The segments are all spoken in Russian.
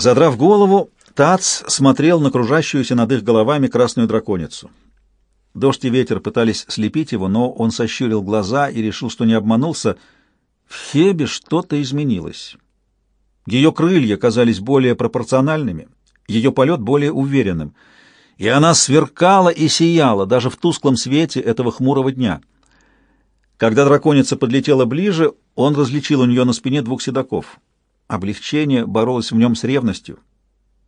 Задрав голову, Тац смотрел на кружащуюся над их головами красную драконицу. Дождь и ветер пытались слепить его, но он сощурил глаза и решил, что не обманулся. В Хебе что-то изменилось. Ее крылья казались более пропорциональными, ее полет более уверенным, и она сверкала и сияла даже в тусклом свете этого хмурого дня. Когда драконица подлетела ближе, он различил у нее на спине двух седаков. Облегчение боролось в нем с ревностью.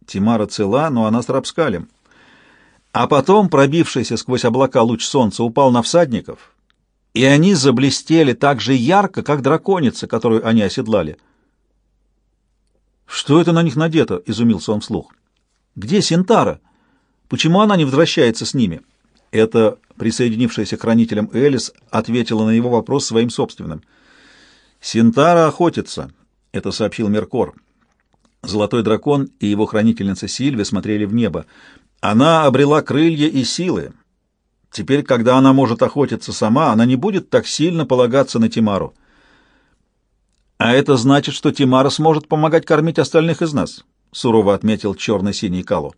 Тимара цела, но она с рабскалем. А потом, пробившийся сквозь облака луч солнца, упал на всадников, и они заблестели так же ярко, как драконица, которую они оседлали. «Что это на них надето?» — изумился он вслух. «Где Синтара? Почему она не возвращается с ними?» Это присоединившаяся к хранителям Элис ответила на его вопрос своим собственным. «Синтара охотится», — это сообщил Меркор. Золотой дракон и его хранительница Сильви смотрели в небо. Она обрела крылья и силы. Теперь, когда она может охотиться сама, она не будет так сильно полагаться на Тимару. А это значит, что Тимара сможет помогать кормить остальных из нас, сурово отметил черно-синий Калу.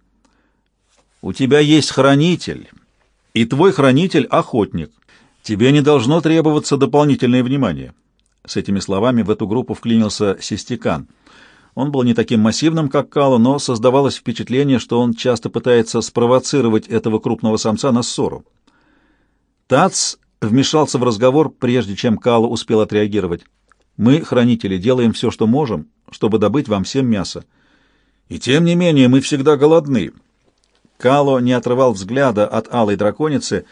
У тебя есть хранитель, и твой хранитель — охотник. Тебе не должно требоваться дополнительное внимание. С этими словами в эту группу вклинился Систикан — он был не таким массивным, как Кало, но создавалось впечатление, что он часто пытается спровоцировать этого крупного самца на ссору. Тац вмешался в разговор, прежде чем Кало успел отреагировать. «Мы, хранители, делаем все, что можем, чтобы добыть вам всем мясо. И тем не менее мы всегда голодны». Кало не отрывал взгляда от алой драконицы.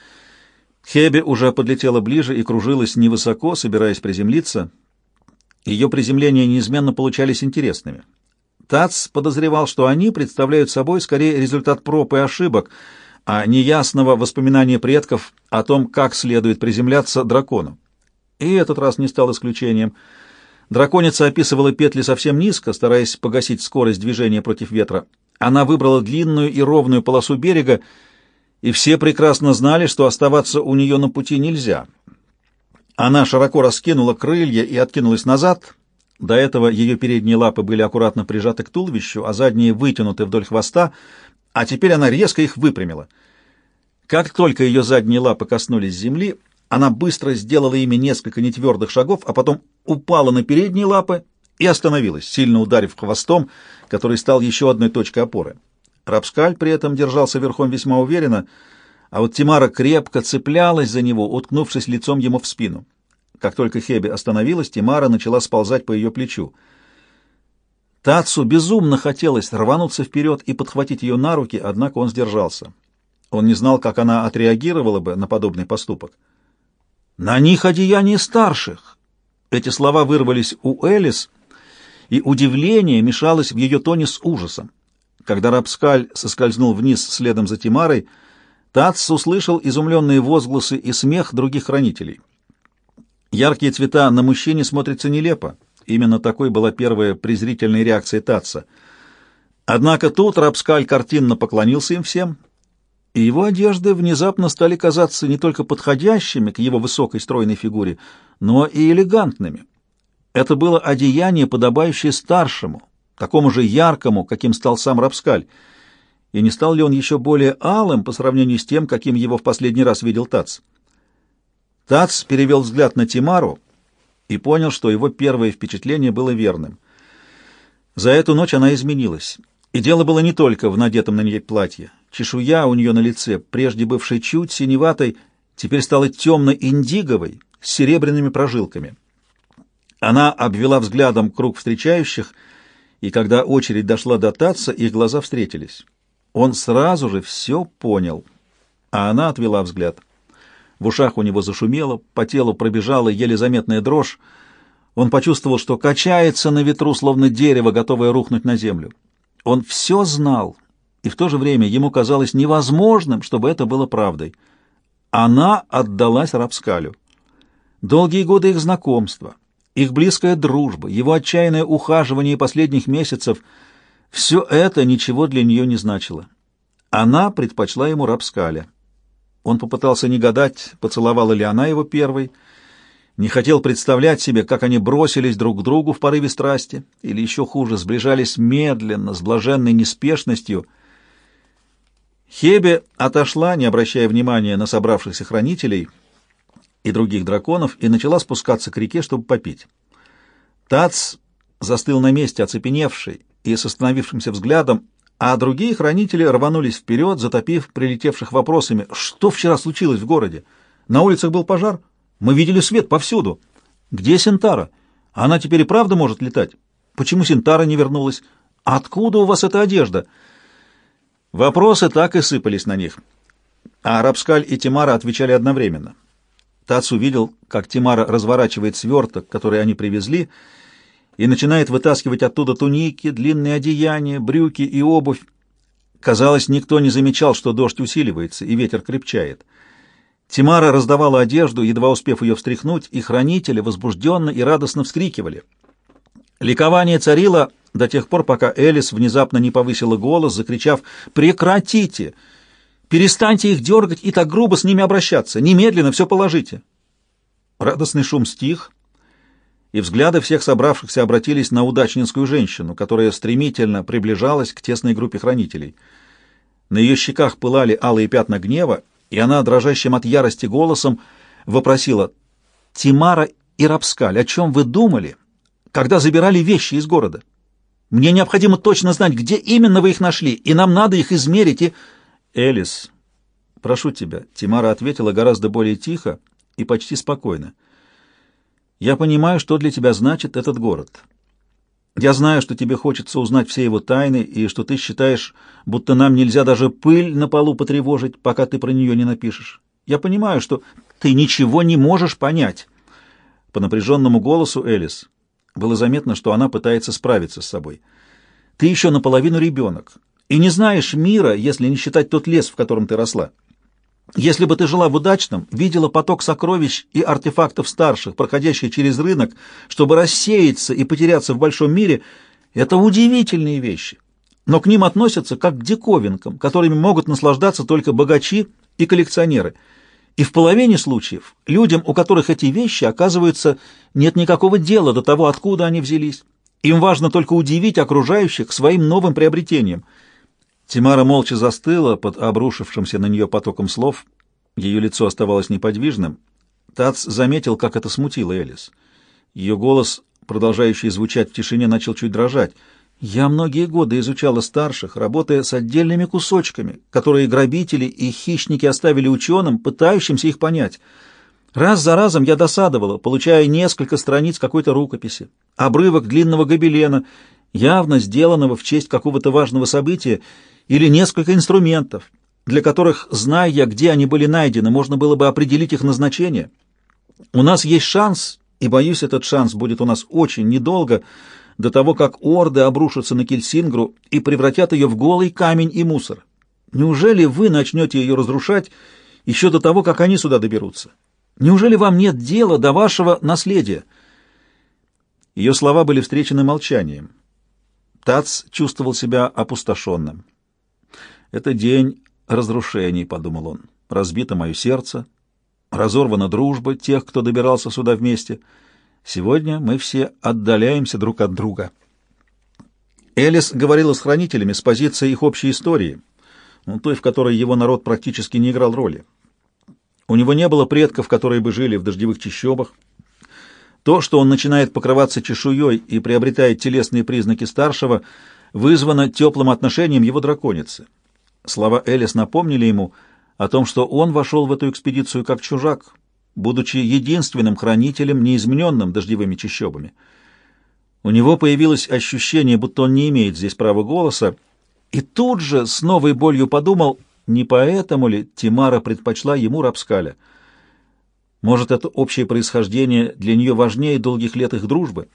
Хеби уже подлетела ближе и кружилась невысоко, собираясь приземлиться — ее приземления неизменно получались интересными. Тац подозревал, что они представляют собой скорее результат проб и ошибок, а не ясного воспоминания предков о том, как следует приземляться дракону. И этот раз не стал исключением. Драконица описывала петли совсем низко, стараясь погасить скорость движения против ветра. Она выбрала длинную и ровную полосу берега, и все прекрасно знали, что оставаться у нее на пути нельзя — она широко раскинула крылья и откинулась назад. До этого ее передние лапы были аккуратно прижаты к туловищу, а задние вытянуты вдоль хвоста, а теперь она резко их выпрямила. Как только ее задние лапы коснулись земли, она быстро сделала ими несколько нетвердых шагов, а потом упала на передние лапы и остановилась, сильно ударив хвостом, который стал еще одной точкой опоры. Рапскаль при этом держался верхом весьма уверенно — а вот Тимара крепко цеплялась за него, уткнувшись лицом ему в спину. Как только Хеби остановилась, Тимара начала сползать по ее плечу. Тацу безумно хотелось рвануться вперед и подхватить ее на руки, однако он сдержался. Он не знал, как она отреагировала бы на подобный поступок. «На них одеяние старших!» Эти слова вырвались у Элис, и удивление мешалось в ее тоне с ужасом. Когда Рапскаль соскользнул вниз следом за Тимарой, Тац услышал изумленные возгласы и смех других хранителей. Яркие цвета на мужчине смотрятся нелепо. Именно такой была первая презрительная реакция Татца. Однако тут Рапскаль картинно поклонился им всем, и его одежды внезапно стали казаться не только подходящими к его высокой стройной фигуре, но и элегантными. Это было одеяние, подобающее старшему, такому же яркому, каким стал сам Рапскаль — и не стал ли он еще более алым по сравнению с тем, каким его в последний раз видел Тац. Тац перевел взгляд на Тимару и понял, что его первое впечатление было верным. За эту ночь она изменилась, и дело было не только в надетом на ней платье. Чешуя у нее на лице, прежде бывшей чуть синеватой, теперь стала темно-индиговой, с серебряными прожилками. Она обвела взглядом круг встречающих, и когда очередь дошла до Татца, их глаза встретились. Он сразу же все понял, а она отвела взгляд. В ушах у него зашумело, по телу пробежала еле заметная дрожь. Он почувствовал, что качается на ветру, словно дерево, готовое рухнуть на землю. Он все знал, и в то же время ему казалось невозможным, чтобы это было правдой. Она отдалась Рапскалю. Долгие годы их знакомства, их близкая дружба, его отчаянное ухаживание последних месяцев — все это ничего для нее не значило. Она предпочла ему Рапскаля. Он попытался не гадать, поцеловала ли она его первой, не хотел представлять себе, как они бросились друг к другу в порыве страсти, или еще хуже, сближались медленно, с блаженной неспешностью. Хебе отошла, не обращая внимания на собравшихся хранителей и других драконов, и начала спускаться к реке, чтобы попить. Тац застыл на месте, оцепеневший и с остановившимся взглядом, а другие хранители рванулись вперед, затопив прилетевших вопросами, что вчера случилось в городе. На улицах был пожар? Мы видели свет повсюду. Где Синтара? Она теперь и правда может летать? Почему Синтара не вернулась? Откуда у вас эта одежда? Вопросы так и сыпались на них. А Рапскаль и Тимара отвечали одновременно. Тац увидел, как Тимара разворачивает сверток, который они привезли, и начинает вытаскивать оттуда туники, длинные одеяния, брюки и обувь. Казалось, никто не замечал, что дождь усиливается и ветер крепчает. Тимара раздавала одежду, едва успев ее встряхнуть, и хранители возбужденно и радостно вскрикивали. Ликование царило до тех пор, пока Элис внезапно не повысила голос, закричав «Прекратите! Перестаньте их дергать и так грубо с ними обращаться! Немедленно все положите!» Радостный шум стих, и взгляды всех собравшихся обратились на удачнинскую женщину, которая стремительно приближалась к тесной группе хранителей. На ее щеках пылали алые пятна гнева, и она, дрожащим от ярости голосом, вопросила «Тимара и Рапскаль, о чем вы думали, когда забирали вещи из города? Мне необходимо точно знать, где именно вы их нашли, и нам надо их измерить и...» «Элис, прошу тебя», — Тимара ответила гораздо более тихо и почти спокойно. Я понимаю, что для тебя значит этот город. Я знаю, что тебе хочется узнать все его тайны, и что ты считаешь, будто нам нельзя даже пыль на полу потревожить, пока ты про нее не напишешь. Я понимаю, что ты ничего не можешь понять. По напряженному голосу Элис было заметно, что она пытается справиться с собой. Ты еще наполовину ребенок, и не знаешь мира, если не считать тот лес, в котором ты росла. Если бы ты жила в удачном, видела поток сокровищ и артефактов старших, проходящих через рынок, чтобы рассеяться и потеряться в большом мире, это удивительные вещи. Но к ним относятся как к диковинкам, которыми могут наслаждаться только богачи и коллекционеры. И в половине случаев людям, у которых эти вещи, оказывается, нет никакого дела до того, откуда они взялись. Им важно только удивить окружающих своим новым приобретением – Тимара молча застыла под обрушившимся на нее потоком слов. Ее лицо оставалось неподвижным. Тац заметил, как это смутило Элис. Ее голос, продолжающий звучать в тишине, начал чуть дрожать. «Я многие годы изучала старших, работая с отдельными кусочками, которые грабители и хищники оставили ученым, пытающимся их понять. Раз за разом я досадовала, получая несколько страниц какой-то рукописи, обрывок длинного гобелена, явно сделанного в честь какого-то важного события, или несколько инструментов, для которых, зная, где они были найдены, можно было бы определить их назначение. У нас есть шанс, и, боюсь, этот шанс будет у нас очень недолго, до того, как орды обрушатся на Кельсингру и превратят ее в голый камень и мусор. Неужели вы начнете ее разрушать еще до того, как они сюда доберутся? Неужели вам нет дела до вашего наследия?» Ее слова были встречены молчанием. Тац чувствовал себя опустошенным. Это день разрушений, — подумал он. Разбито мое сердце, разорвана дружба тех, кто добирался сюда вместе. Сегодня мы все отдаляемся друг от друга. Элис говорила с хранителями с позиции их общей истории, ну, той, в которой его народ практически не играл роли. У него не было предков, которые бы жили в дождевых чащобах. То, что он начинает покрываться чешуей и приобретает телесные признаки старшего, вызвано теплым отношением его драконицы. Слова Элис напомнили ему о том, что он вошел в эту экспедицию как чужак, будучи единственным хранителем, неизмененным дождевыми чащобами. У него появилось ощущение, будто он не имеет здесь права голоса, и тут же с новой болью подумал, не поэтому ли Тимара предпочла ему Рапскаля. Может, это общее происхождение для нее важнее долгих лет их дружбы?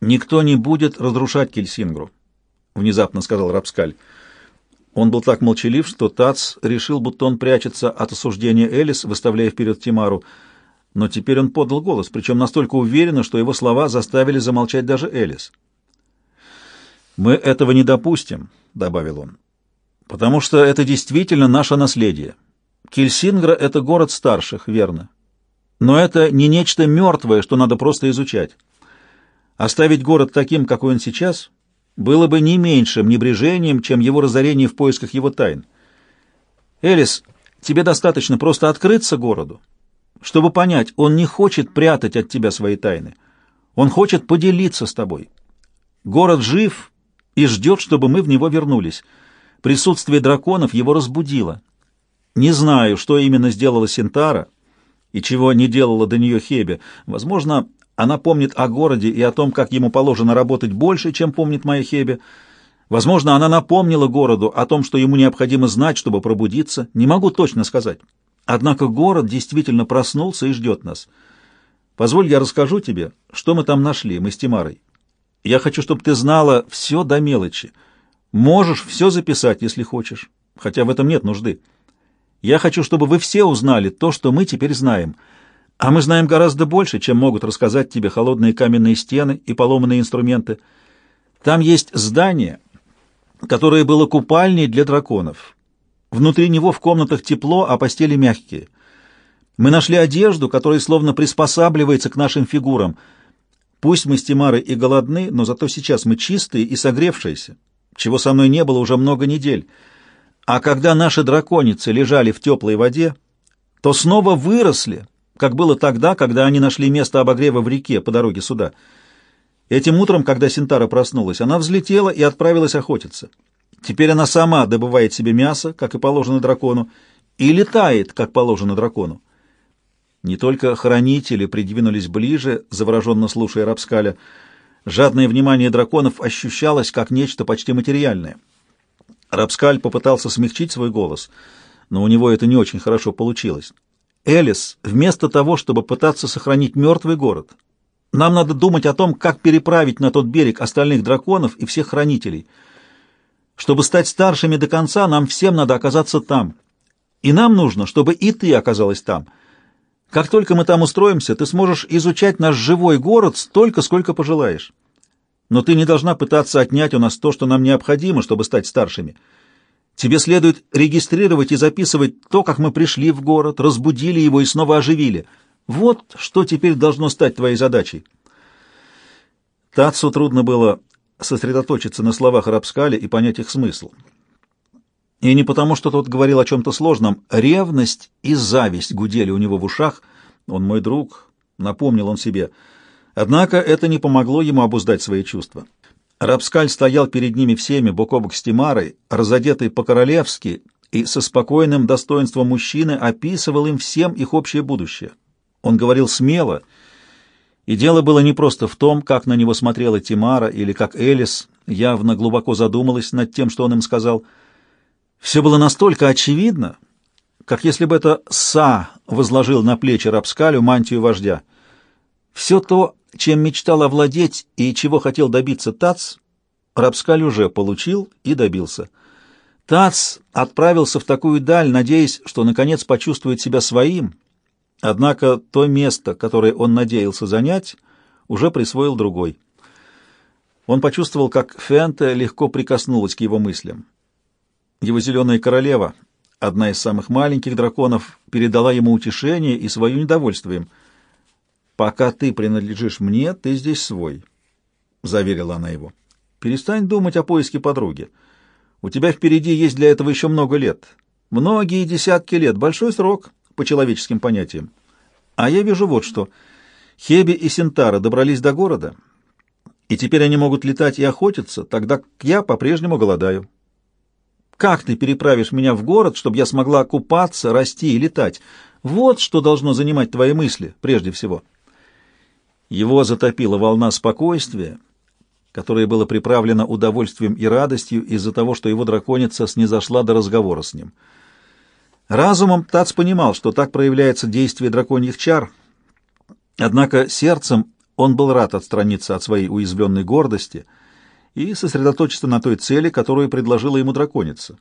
«Никто не будет разрушать Кельсингру», — внезапно сказал Рапскаль. Он был так молчалив, что Тац решил, будто он прячется от осуждения Элис, выставляя вперед Тимару. Но теперь он подал голос, причем настолько уверенно, что его слова заставили замолчать даже Элис. «Мы этого не допустим», — добавил он, — «потому что это действительно наше наследие. Кельсингра — это город старших, верно. Но это не нечто мертвое, что надо просто изучать. Оставить город таким, какой он сейчас, было бы не меньшим небрежением, чем его разорение в поисках его тайн. Элис, тебе достаточно просто открыться городу, чтобы понять, он не хочет прятать от тебя свои тайны. Он хочет поделиться с тобой. Город жив и ждет, чтобы мы в него вернулись. Присутствие драконов его разбудило. Не знаю, что именно сделала Синтара и чего не делала до нее Хебе. Возможно, она помнит о городе и о том, как ему положено работать больше, чем помнит моя Хебе. Возможно, она напомнила городу о том, что ему необходимо знать, чтобы пробудиться. Не могу точно сказать. Однако город действительно проснулся и ждет нас. Позволь, я расскажу тебе, что мы там нашли, мы с Тимарой. Я хочу, чтобы ты знала все до мелочи. Можешь все записать, если хочешь, хотя в этом нет нужды. Я хочу, чтобы вы все узнали то, что мы теперь знаем. А мы знаем гораздо больше, чем могут рассказать тебе холодные каменные стены и поломанные инструменты. Там есть здание, которое было купальней для драконов. Внутри него в комнатах тепло, а постели мягкие. Мы нашли одежду, которая словно приспосабливается к нашим фигурам. Пусть мы с Тимарой и голодны, но зато сейчас мы чистые и согревшиеся, чего со мной не было уже много недель. А когда наши драконицы лежали в теплой воде, то снова выросли, как было тогда, когда они нашли место обогрева в реке по дороге сюда. Этим утром, когда Синтара проснулась, она взлетела и отправилась охотиться. Теперь она сама добывает себе мясо, как и положено дракону, и летает, как положено дракону. Не только хранители придвинулись ближе, завороженно слушая Рапскаля. Жадное внимание драконов ощущалось как нечто почти материальное. Рапскаль попытался смягчить свой голос, но у него это не очень хорошо получилось. Элис, вместо того, чтобы пытаться сохранить мертвый город, нам надо думать о том, как переправить на тот берег остальных драконов и всех хранителей. Чтобы стать старшими до конца, нам всем надо оказаться там. И нам нужно, чтобы и ты оказалась там. Как только мы там устроимся, ты сможешь изучать наш живой город столько, сколько пожелаешь. Но ты не должна пытаться отнять у нас то, что нам необходимо, чтобы стать старшими. Тебе следует регистрировать и записывать то, как мы пришли в город, разбудили его и снова оживили. Вот что теперь должно стать твоей задачей. Тацу трудно было сосредоточиться на словах Рапскали и понять их смысл. И не потому, что тот говорил о чем-то сложном. Ревность и зависть гудели у него в ушах. Он мой друг, напомнил он себе. Однако это не помогло ему обуздать свои чувства. Рапскаль стоял перед ними всеми, бок о бок с Тимарой, разодетый по-королевски, и со спокойным достоинством мужчины описывал им всем их общее будущее. Он говорил смело, и дело было не просто в том, как на него смотрела Тимара или как Элис явно глубоко задумалась над тем, что он им сказал. Все было настолько очевидно, как если бы это Са возложил на плечи Рапскалю мантию вождя. Все то, чем мечтал овладеть и чего хотел добиться Тац, Рапскаль уже получил и добился. Тац отправился в такую даль, надеясь, что наконец почувствует себя своим, однако то место, которое он надеялся занять, уже присвоил другой. Он почувствовал, как Фенте легко прикоснулась к его мыслям. Его зеленая королева, одна из самых маленьких драконов, передала ему утешение и свое недовольствием — «Пока ты принадлежишь мне, ты здесь свой», — заверила она его. «Перестань думать о поиске подруги. У тебя впереди есть для этого еще много лет. Многие десятки лет. Большой срок по человеческим понятиям. А я вижу вот что. Хеби и Синтара добрались до города, и теперь они могут летать и охотиться, тогда я по-прежнему голодаю. Как ты переправишь меня в город, чтобы я смогла купаться, расти и летать? Вот что должно занимать твои мысли прежде всего». Его затопила волна спокойствия, которое было приправлено удовольствием и радостью из-за того, что его драконица снизошла до разговора с ним. Разумом Тац понимал, что так проявляется действие драконьих чар, однако сердцем он был рад отстраниться от своей уязвленной гордости и сосредоточиться на той цели, которую предложила ему драконица.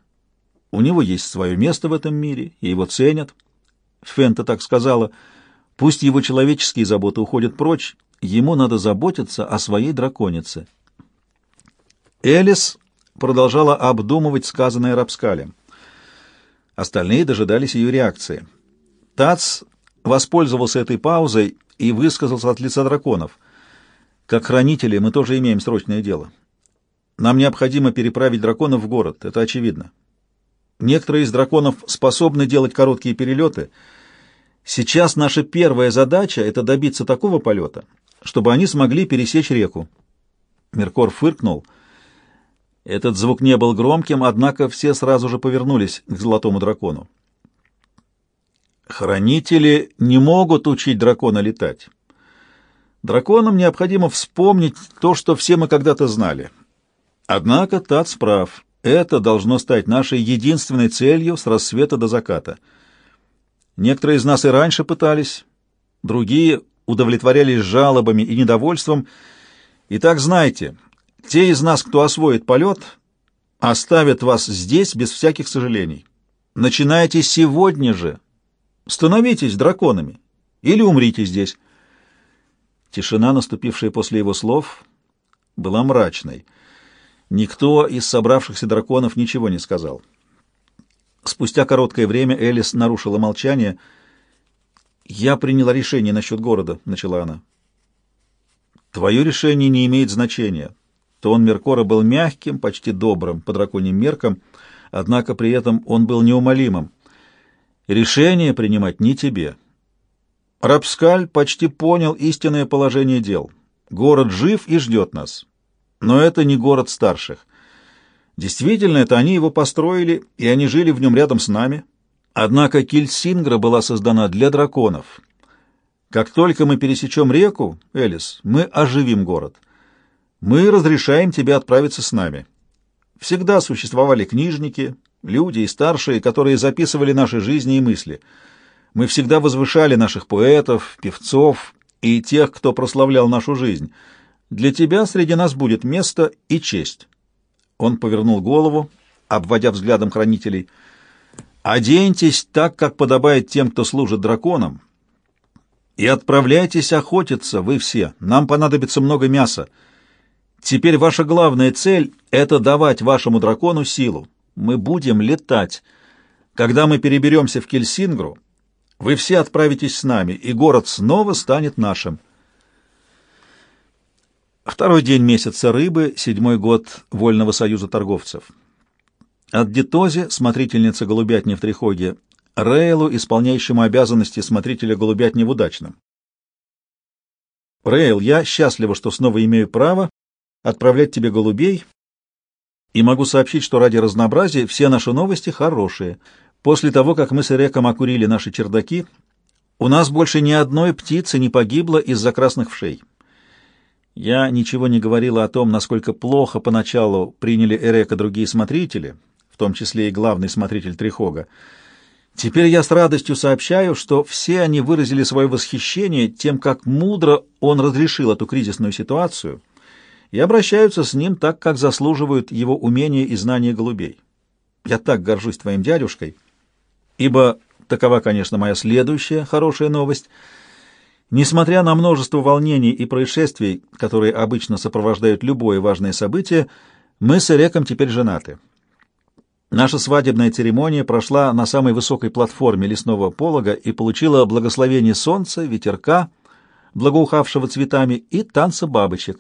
У него есть свое место в этом мире, и его ценят. Фента так сказала — Пусть его человеческие заботы уходят прочь, ему надо заботиться о своей драконице. Элис продолжала обдумывать сказанное Рапскалем. Остальные дожидались ее реакции. Тац воспользовался этой паузой и высказался от лица драконов. Как хранители мы тоже имеем срочное дело. Нам необходимо переправить драконов в город, это очевидно. Некоторые из драконов способны делать короткие перелеты. Сейчас наша первая задача — это добиться такого полета, чтобы они смогли пересечь реку. Меркор фыркнул. Этот звук не был громким, однако все сразу же повернулись к золотому дракону. Хранители не могут учить дракона летать. Драконам необходимо вспомнить то, что все мы когда-то знали. Однако Тац прав. Это должно стать нашей единственной целью с рассвета до заката. Некоторые из нас и раньше пытались, другие удовлетворялись жалобами и недовольством. Итак, знайте, те из нас, кто освоит полет, оставят вас здесь без всяких сожалений. Начинайте сегодня же. Становитесь драконами или умрите здесь. Тишина, наступившая после его слов, была мрачной. Никто из собравшихся драконов ничего не сказал. Спустя короткое время Элис нарушила молчание. «Я приняла решение насчет города», — начала она. «Твое решение не имеет значения». Тон Меркора был мягким, почти добрым, по драконьим меркам, однако при этом он был неумолимым. «Решение принимать не тебе». Рапскаль почти понял истинное положение дел. Город жив и ждет нас. Но это не город старших. Действительно, это они его построили, и они жили в нем рядом с нами. Однако Кильсингра была создана для драконов. Как только мы пересечем реку, Элис, мы оживим город. Мы разрешаем тебе отправиться с нами. Всегда существовали книжники, люди и старшие, которые записывали наши жизни и мысли. Мы всегда возвышали наших поэтов, певцов и тех, кто прославлял нашу жизнь — для тебя среди нас будет место и честь. Он повернул голову, обводя взглядом хранителей. Оденьтесь так, как подобает тем, кто служит драконам, и отправляйтесь охотиться, вы все. Нам понадобится много мяса. Теперь ваша главная цель — это давать вашему дракону силу. Мы будем летать. Когда мы переберемся в Кельсингру, вы все отправитесь с нами, и город снова станет нашим. Второй день месяца рыбы, седьмой год Вольного союза торговцев. От Детози, смотрительница голубятни в Трихоге, Рейлу, исполняющему обязанности смотрителя голубятни в Удачном. Рейл, я счастлива, что снова имею право отправлять тебе голубей, и могу сообщить, что ради разнообразия все наши новости хорошие. После того, как мы с Эреком окурили наши чердаки, у нас больше ни одной птицы не погибло из-за красных вшей. Я ничего не говорила о том, насколько плохо поначалу приняли Эрека другие смотрители, в том числе и главный смотритель Трихога. Теперь я с радостью сообщаю, что все они выразили свое восхищение тем, как мудро он разрешил эту кризисную ситуацию и обращаются с ним так, как заслуживают его умения и знания голубей. Я так горжусь твоим дядюшкой, ибо такова, конечно, моя следующая хорошая новость — Несмотря на множество волнений и происшествий, которые обычно сопровождают любое важное событие, мы с Эреком теперь женаты. Наша свадебная церемония прошла на самой высокой платформе лесного полога и получила благословение солнца, ветерка, благоухавшего цветами, и танца бабочек.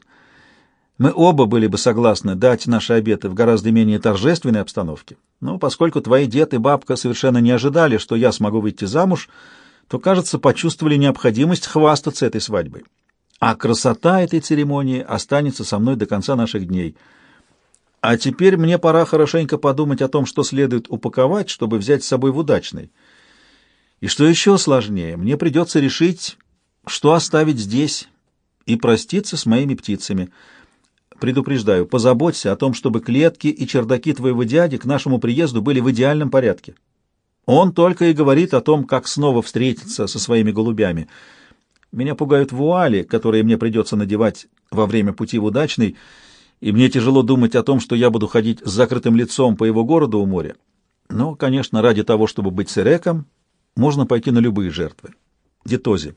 Мы оба были бы согласны дать наши обеты в гораздо менее торжественной обстановке, но поскольку твои дед и бабка совершенно не ожидали, что я смогу выйти замуж, то, кажется, почувствовали необходимость хвастаться этой свадьбой. А красота этой церемонии останется со мной до конца наших дней. А теперь мне пора хорошенько подумать о том, что следует упаковать, чтобы взять с собой в удачный. И что еще сложнее, мне придется решить, что оставить здесь, и проститься с моими птицами. Предупреждаю, позаботься о том, чтобы клетки и чердаки твоего дяди к нашему приезду были в идеальном порядке. Он только и говорит о том, как снова встретиться со своими голубями. Меня пугают вуали, которые мне придется надевать во время пути в удачный, и мне тяжело думать о том, что я буду ходить с закрытым лицом по его городу у моря. Но, конечно, ради того, чтобы быть сыреком, можно пойти на любые жертвы. Детози.